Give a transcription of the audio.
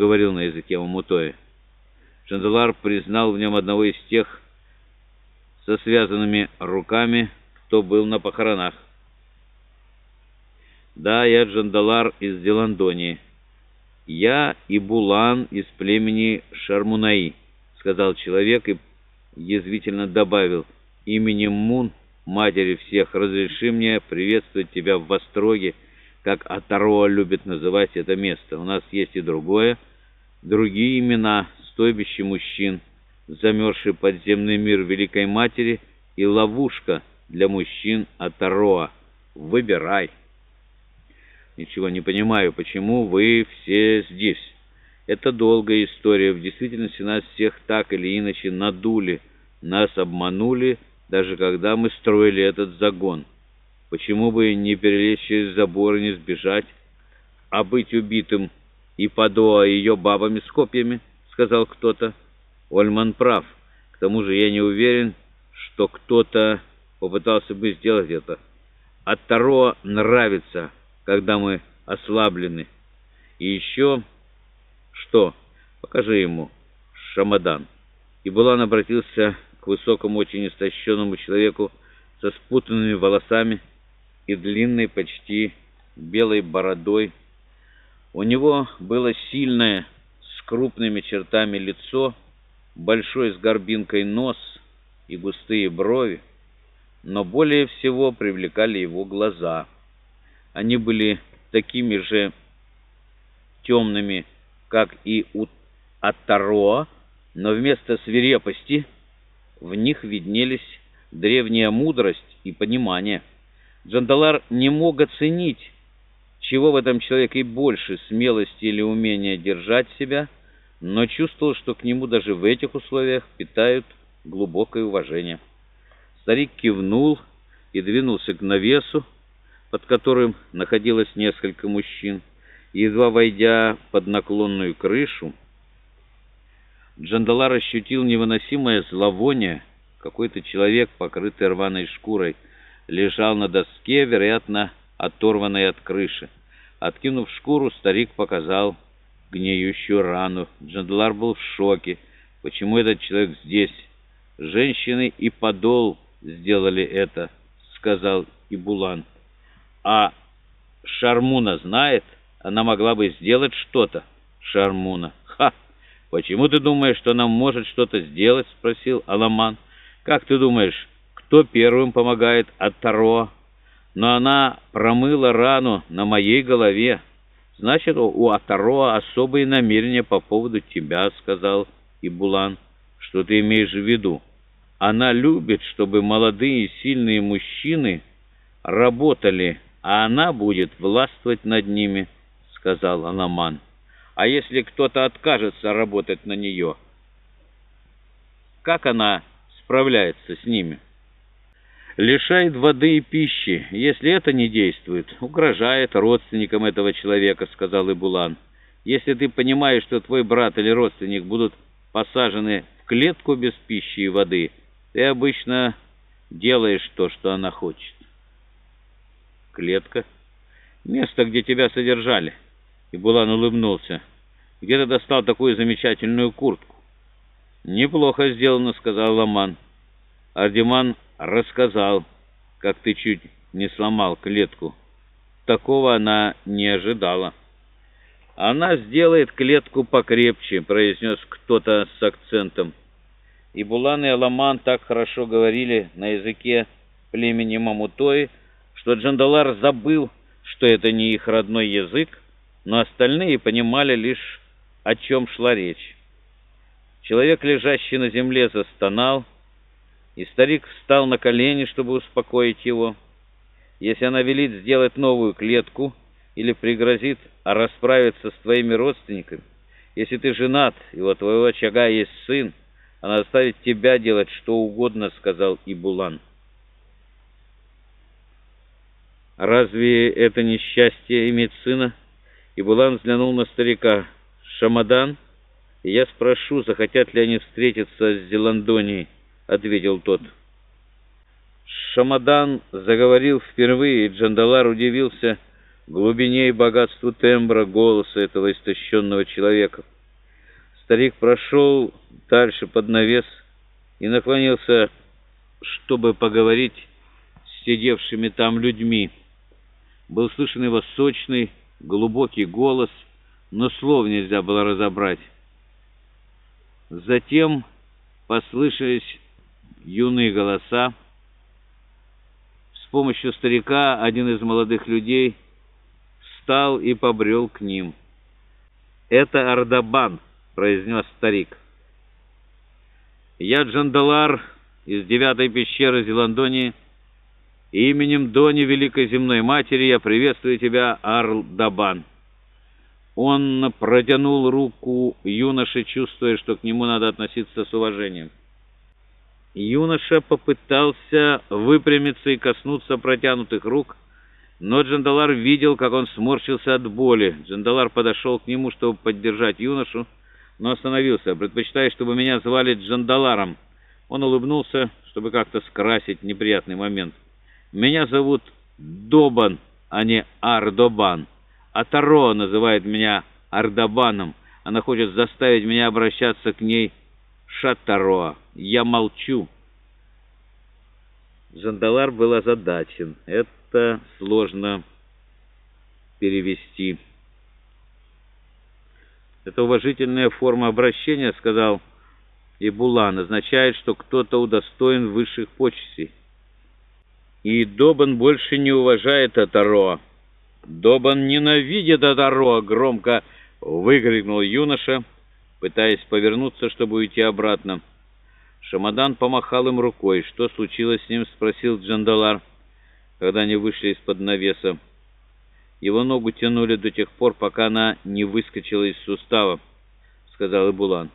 говорил на языке Мамутоя. Джандалар признал в нем одного из тех со связанными руками, кто был на похоронах. «Да, я Джандалар из Деландонии. Я и Булан из племени Шармунаи», — сказал человек и язвительно добавил, «именем Мун, матери всех, разреши мне приветствовать тебя в Востроге, как Атароа любит называть это место. У нас есть и другое, другие имена, стойбище мужчин, замерзший подземный мир Великой Матери и ловушка для мужчин Атароа. Выбирай. Ничего не понимаю, почему вы все здесь. Это долгая история. В действительности нас всех так или иначе надули, нас обманули, даже когда мы строили этот загон. Почему бы не перелезть через забор и не сбежать, а быть убитым и подоа ее бабами с копьями, сказал кто-то. Ольман прав. К тому же я не уверен, что кто-то попытался бы сделать это. От Таро нравится, когда мы ослаблены. И еще... Что? Покажи ему. Шамадан. И Булан обратился к высокому, очень истощенному человеку со спутанными волосами и длинной, почти белой бородой. У него было сильное, с крупными чертами лицо, большой с горбинкой нос и густые брови, но более всего привлекали его глаза. Они были такими же темными, как и у Аттароа, но вместо свирепости в них виднелись древняя мудрость и понимание. Джандалар не мог оценить, чего в этом человеке больше, смелости или умения держать себя, но чувствовал, что к нему даже в этих условиях питают глубокое уважение. Старик кивнул и двинулся к навесу, под которым находилось несколько мужчин. Едва войдя под наклонную крышу, Джандалар ощутил невыносимое зловоние. Какой-то человек, покрытый рваной шкурой, лежал на доске, вероятно, оторванной от крыши. Откинув шкуру, старик показал гниющую рану. Джандалар был в шоке. Почему этот человек здесь? Женщины и подол сделали это, сказал Ибулан. А Шармуна знает? Она могла бы сделать что-то. Шармуна. Ха! Почему ты думаешь, что она может что-то сделать? Спросил Аламан. Как ты думаешь, кто первым помогает от Таро? Но она промыла рану на моей голове. Значит, у Атароа особые намерения по поводу тебя, сказал Ибулан. Что ты имеешь в виду? Она любит, чтобы молодые сильные мужчины работали, а она будет властвовать над ними, сказал Анаман. А если кто-то откажется работать на нее, как она справляется с ними?» Лишает воды и пищи. Если это не действует, угрожает родственникам этого человека», — сказал Ибулан. «Если ты понимаешь, что твой брат или родственник будут посажены в клетку без пищи и воды, ты обычно делаешь то, что она хочет». «Клетка? Место, где тебя содержали». Ибулан улыбнулся. «Где ты достал такую замечательную куртку?» «Неплохо сделано», — сказал Ламан. Ардеман рассказал, как ты чуть не сломал клетку. Такого она не ожидала. «Она сделает клетку покрепче», — произнес кто-то с акцентом. И Булан и Аламан так хорошо говорили на языке племени Мамутои, что Джандалар забыл, что это не их родной язык, но остальные понимали лишь, о чем шла речь. Человек, лежащий на земле, застонал, и старик встал на колени, чтобы успокоить его. Если она велит сделать новую клетку или пригрозит расправиться с твоими родственниками, если ты женат, и у твоего очага есть сын, она заставит тебя делать что угодно, — сказал Ибулан. Разве это не счастье иметь сына? Ибулан взглянул на старика. Шамадан, и я спрошу, захотят ли они встретиться с Зеландонией ответил тот. Шамадан заговорил впервые, и Джандалар удивился, глубине и богатству тембра голоса этого истощенного человека. Старик прошел дальше под навес и наклонился, чтобы поговорить с сидевшими там людьми. Был слышен его сочный, глубокий голос, но слов нельзя было разобрать. Затем послышались юные голоса. С помощью старика один из молодых людей встал и побрел к ним. «Это Ардабан», — произнес старик. «Я Джандалар из девятой пещеры Зеландонии. Именем Дони Великой Земной Матери я приветствую тебя, Ардабан». Он протянул руку юноше, чувствуя, что к нему надо относиться с уважением. Юноша попытался выпрямиться и коснуться протянутых рук, но Джандалар видел, как он сморщился от боли. Джандалар подошел к нему, чтобы поддержать юношу, но остановился. «Предпочитаю, чтобы меня звали Джандаларом». Он улыбнулся, чтобы как-то скрасить неприятный момент. «Меня зовут Добан, а не Ардобан. А Таро называет меня Ардабаном. Она хочет заставить меня обращаться к ней Шатароа. Я молчу». Джандалар был озадачен. Это сложно перевести. Это уважительная форма обращения, сказал Ибулан, означает, что кто-то удостоен высших почестей. И Добан больше не уважает Атароа. Добан ненавидит Атароа, громко выкрикнул юноша, пытаясь повернуться, чтобы уйти обратно. Шамадан помахал им рукой. «Что случилось с ним?» — спросил Джандалар, когда они вышли из-под навеса. «Его ногу тянули до тех пор, пока она не выскочила из сустава», — сказал Ибулан.